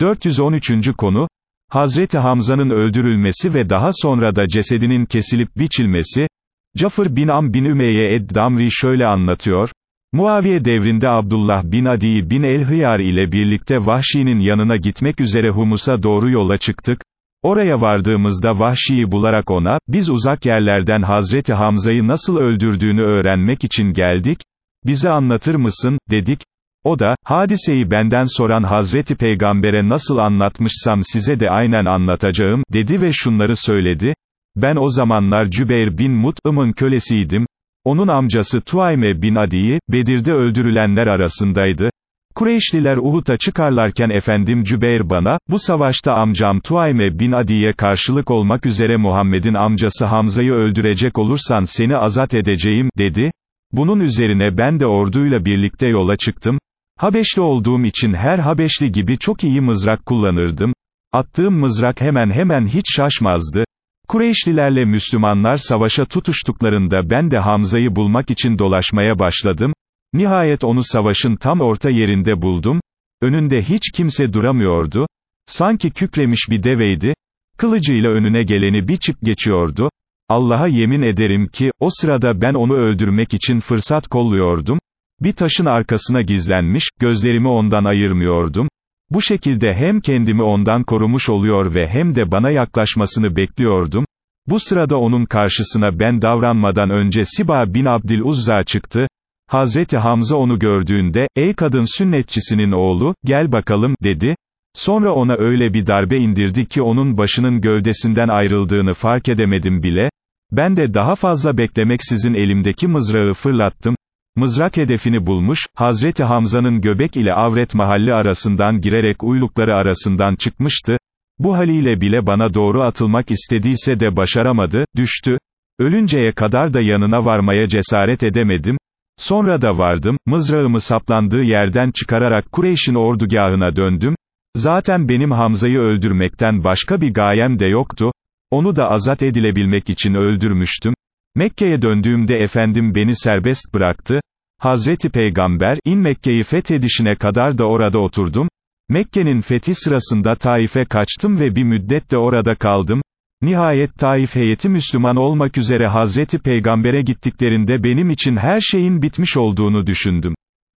413. konu, Hazreti Hamza'nın öldürülmesi ve daha sonra da cesedinin kesilip biçilmesi, Cafır bin Am bin Ümeyye ed-Damri şöyle anlatıyor, Muaviye devrinde Abdullah bin Adi bin el-Hıyar ile birlikte Vahşi'nin yanına gitmek üzere Humus'a doğru yola çıktık, oraya vardığımızda Vahşi'yi bularak ona, biz uzak yerlerden Hazreti Hamza'yı nasıl öldürdüğünü öğrenmek için geldik, bize anlatır mısın, dedik, o da, hadiseyi benden soran Hazreti Peygamber'e nasıl anlatmışsam size de aynen anlatacağım, dedi ve şunları söyledi, ben o zamanlar Cübeyr bin Mut'ımın kölesiydim, onun amcası Tuayme bin Adi'yi, Bedir'de öldürülenler arasındaydı, Kureyşliler Uhud'a çıkarlarken efendim Cübeyr bana, bu savaşta amcam Tuayme bin Adi'ye karşılık olmak üzere Muhammed'in amcası Hamza'yı öldürecek olursan seni azat edeceğim, dedi, bunun üzerine ben de orduyla birlikte yola çıktım, Habeşli olduğum için her Habeşli gibi çok iyi mızrak kullanırdım. Attığım mızrak hemen hemen hiç şaşmazdı. Kureyşlilerle Müslümanlar savaşa tutuştuklarında ben de Hamza'yı bulmak için dolaşmaya başladım. Nihayet onu savaşın tam orta yerinde buldum. Önünde hiç kimse duramıyordu. Sanki kükremiş bir deveydi. Kılıcıyla önüne geleni biçip geçiyordu. Allah'a yemin ederim ki, o sırada ben onu öldürmek için fırsat kolluyordum. Bir taşın arkasına gizlenmiş, gözlerimi ondan ayırmıyordum. Bu şekilde hem kendimi ondan korumuş oluyor ve hem de bana yaklaşmasını bekliyordum. Bu sırada onun karşısına ben davranmadan önce Siba bin Abdil Uzza çıktı. Hazreti Hamza onu gördüğünde, ey kadın sünnetçisinin oğlu, gel bakalım, dedi. Sonra ona öyle bir darbe indirdi ki onun başının gövdesinden ayrıldığını fark edemedim bile. Ben de daha fazla beklemeksizin elimdeki mızrağı fırlattım. Mızrak hedefini bulmuş, Hazreti Hamza'nın göbek ile avret mahalli arasından girerek uylukları arasından çıkmıştı, bu haliyle bile bana doğru atılmak istediyse de başaramadı, düştü, ölünceye kadar da yanına varmaya cesaret edemedim, sonra da vardım, mızrağımı saplandığı yerden çıkararak Kureyş'in ordugahına döndüm, zaten benim Hamza'yı öldürmekten başka bir gayem de yoktu, onu da azat edilebilmek için öldürmüştüm, Mekke'ye döndüğümde efendim beni serbest bıraktı, Hazreti Peygamber, in Mekke'yi fethedişine kadar da orada oturdum, Mekke'nin fethi sırasında Taif'e kaçtım ve bir müddet de orada kaldım, nihayet Taif heyeti Müslüman olmak üzere Hazreti Peygamber'e gittiklerinde benim için her şeyin bitmiş olduğunu düşündüm.